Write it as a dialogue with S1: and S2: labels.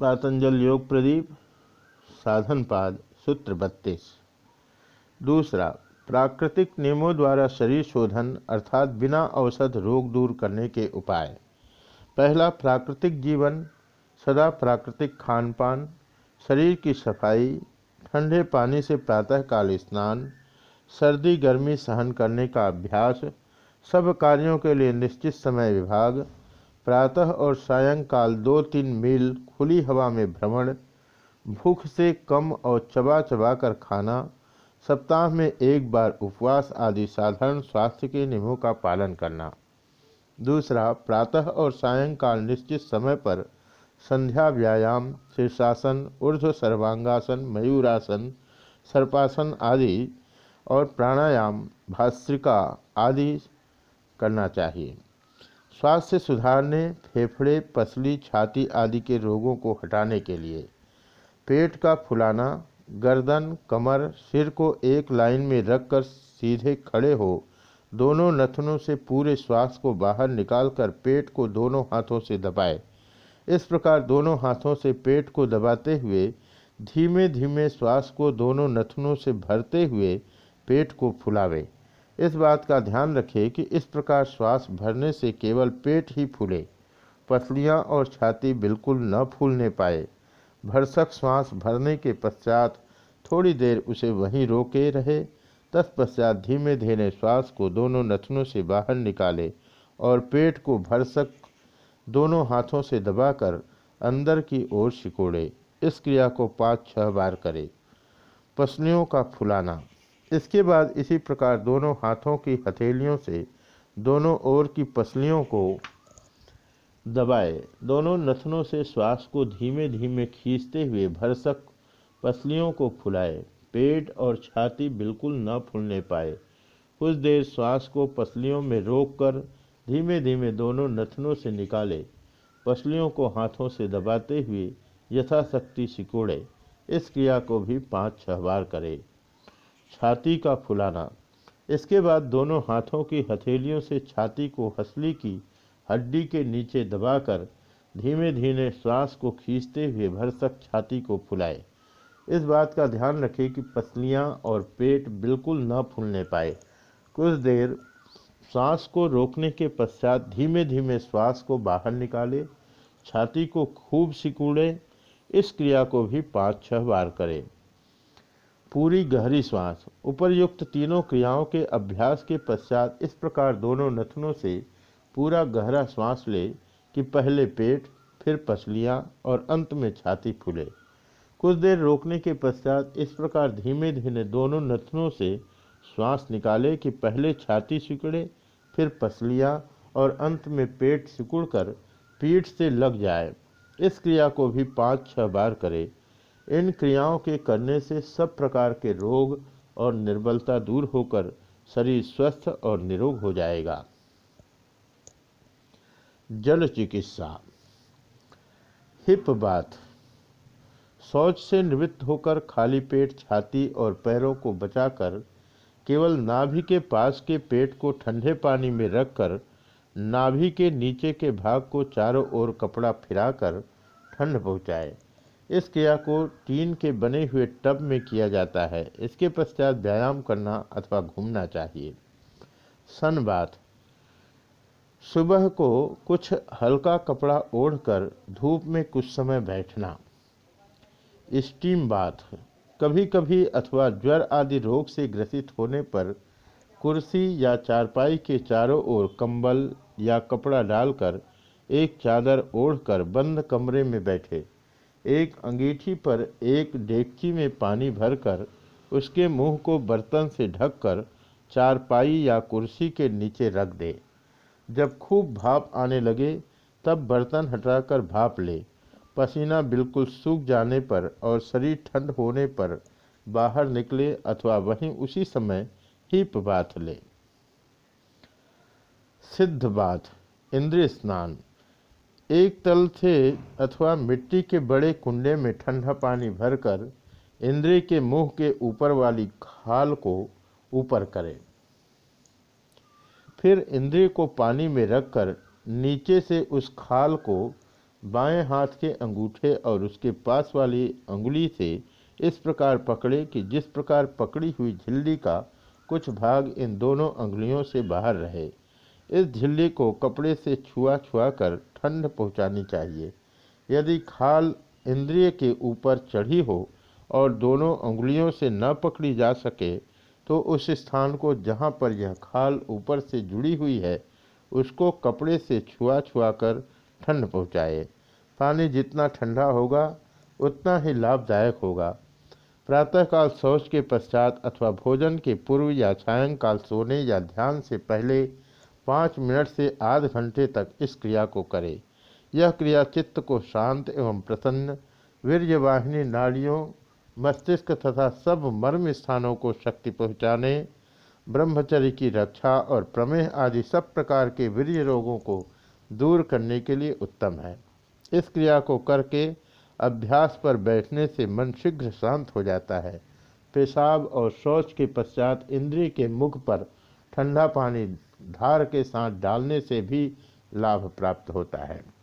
S1: पातंजल योग प्रदीप साधनपाद सूत्र बत्तीस। दूसरा, प्राकृतिक नियमों द्वारा शरीर शोधन, अर्थात बिना औषध रोग दूर करने के उपाय। पहला, प्राकृतिक जीवन, सदा प्राकृतिक खान पान शरीर की सफ़ाई, ठंडे पानी से प्रातःकाल स्नान, सर्दी गर्मी सहन करने का अभ्यास, सब कार्यों के लिए निश्चित समय विभाग प्रातः और सायंकाल दो तीन मील खुली हवा में भ्रमण, भूख से कम और चबा चबा कर खाना, सप्ताह में एक बार उपवास आदि साधारण स्वास्थ्य के नियमों का पालन करना। दूसरा, प्रातः और सायंकाल निश्चित समय पर संध्या व्यायाम, शीर्षासन, ऊर्ध्व सर्वांगासन, मयूरासन, सर्पासन आदि और प्राणायाम, भास्त्रिका आदि करना चाहिए। स्वास्थ्य सुधारने, फेफड़े, पसली, छाती आदि के रोगों को हटाने के लिए पेट का फुलाना, गर्दन, कमर, सिर को एक लाइन में रखकर सीधे खड़े हो, दोनों नथनों से पूरे श्वास को बाहर निकालकर पेट को दोनों हाथों से दबाए। इस प्रकार दोनों हाथों से पेट को दबाते हुए धीमे धीमे श्वास को दोनों नथनों से भरते हुए पेट को फुलावे। इस बात का ध्यान रखें कि इस प्रकार श्वास भरने से केवल पेट ही फूले, पसलियाँ और छाती बिल्कुल न फूलने पाए। भरसक श्वास भरने के पश्चात थोड़ी देर उसे वहीं रोके रहे, तत्पश्चात धीमे धीमे श्वास को दोनों नथनों से बाहर निकाले और पेट को भरसक दोनों हाथों से दबाकर अंदर की ओर सिकोड़े। इस क्रिया को पाँच छह बार करें। पसलियों का फुलाना। इसके बाद इसी प्रकार दोनों हाथों की हथेलियों से दोनों ओर की पसलियों को दबाए। दोनों नथनों से श्वास को धीमे धीमे खींचते हुए भरसक पसलियों को फुलाए। पेट और छाती बिल्कुल न फूलने पाए। कुछ देर श्वास को पसलियों में रोककर धीमे धीमे दोनों नथनों से निकाले। पसलियों को हाथों से दबाते हुए यथाशक्ति सिकोड़े। इस क्रिया को भी पाँच छह बार करें। छाती का फुलाना। इसके बाद दोनों हाथों की हथेलियों से छाती को हसली की हड्डी के नीचे दबाकर धीमे धीमे श्वास को खींचते हुए भरसक छाती को फुलाए। इस बात का ध्यान रखें कि पसलियाँ और पेट बिल्कुल न फूलने पाए। कुछ देर श्वास को रोकने के पश्चात धीमे धीमे श्वास को बाहर निकाले, छाती को खूब सिकूड़ें, इस क्रिया को भी पाँच छह बार करें। पूरी गहरी श्वास, उपरयुक्त तीनों क्रियाओं के अभ्यास के पश्चात इस प्रकार दोनों नथनों से पूरा गहरा श्वास ले कि पहले पेट, फिर पसलियाँ और अंत में छाती फूले। कुछ देर रोकने के पश्चात इस प्रकार धीमे धीमे दोनों नथनों से श्वास निकाले कि पहले छाती सिकुड़े, फिर पसलियाँ और अंत में पेट सिकुड़कर पीठ से लग जाए। इस क्रिया को भी पाँच छः बार करें। इन क्रियाओं के करने से सब प्रकार के रोग और निर्बलता दूर होकर शरीर स्वस्थ और निरोग हो जाएगा। जल चिकित्सा। Hip bath. शौच से निवृत्त होकर खाली पेट, छाती और पैरों को बचाकर केवल नाभि के पास के पेट को ठंडे पानी में रखकर, नाभि के नीचे के भाग को चारों ओर कपड़ा फिराकर ठंड पहुँचाए। इस क्रिया को टीन के बने हुए टब में किया जाता है। इसके पश्चात व्यायाम करना अथवा घूमना चाहिए। सन बाथ सुबह को कुछ हल्का कपड़ा ओढ़कर धूप में कुछ समय बैठना। Steam bath. कभी कभी अथवा ज्वर आदि रोग से ग्रसित होने पर कुर्सी या चारपाई के चारों ओर कंबल या कपड़ा डालकर एक चादर ओढ़कर बंद कमरे में बैठे। एक अंगीठी पर एक डेगची में पानी भरकर उसके मुँह को बर्तन से ढककर चारपाई या कुर्सी के नीचे रख दे। जब खूब भाप आने लगे, तब बर्तन हटाकर भाप ले। पसीना बिल्कुल सूख जाने पर और शरीर ठंड होने पर बाहर निकले अथवा वहीं उसी समय हीप बाथ ले। सिद्ध बाथ इंद्रिय स्नान। एक तल से अथवा मिट्टी के बड़े कुंडे में ठंडा पानी भरकर इंद्रिय के मुँह के ऊपर वाली खाल को ऊपर करें। फिर इंद्रिय को पानी में रखकर नीचे से उस खाल को बाएँ हाथ के अंगूठे और उसके पास वाली अंगुली से इस प्रकार पकड़े कि जिस प्रकार पकड़ी हुई झिल्ली का कुछ भाग इन दोनों अंगुलियों से बाहर रहे। इस झिल्ली को कपड़े से छुआ छुआ कर ठंड पहुंचानी चाहिए। यदि खाल इंद्रिय के ऊपर चढ़ी हो और दोनों अंगुलियों से न पकड़ी जा सके तो उस स्थान को जहाँ पर यह खाल ऊपर से जुड़ी हुई है, उसको कपड़े से छुआ छुआ कर ठंड पहुँचाए। पानी जितना ठंडा होगा, उतना ही लाभदायक होगा। प्रातःकाल शौच के पश्चात अथवा भोजन के पूर्व या सायंकाल सोने या ध्यान से पहले पाँच मिनट से आध घंटे तक इस क्रिया को करें। यह क्रिया चित्त को शांत एवं प्रसन्न, वीर्यवाहिनी नाड़ियों, मस्तिष्क तथा सब मर्म स्थानों को शक्ति पहुँचाने, ब्रह्मचर्य की रक्षा और प्रमेह आदि सब प्रकार के वीर्य रोगों को दूर करने के लिए उत्तम है। इस क्रिया को करके अभ्यास पर बैठने से मन शीघ्र शांत हो जाता है। पेशाब और शौच के पश्चात इंद्रिय के मुख पर ठंडा पानी धार के साथ डालने से भी लाभ प्राप्त होता है।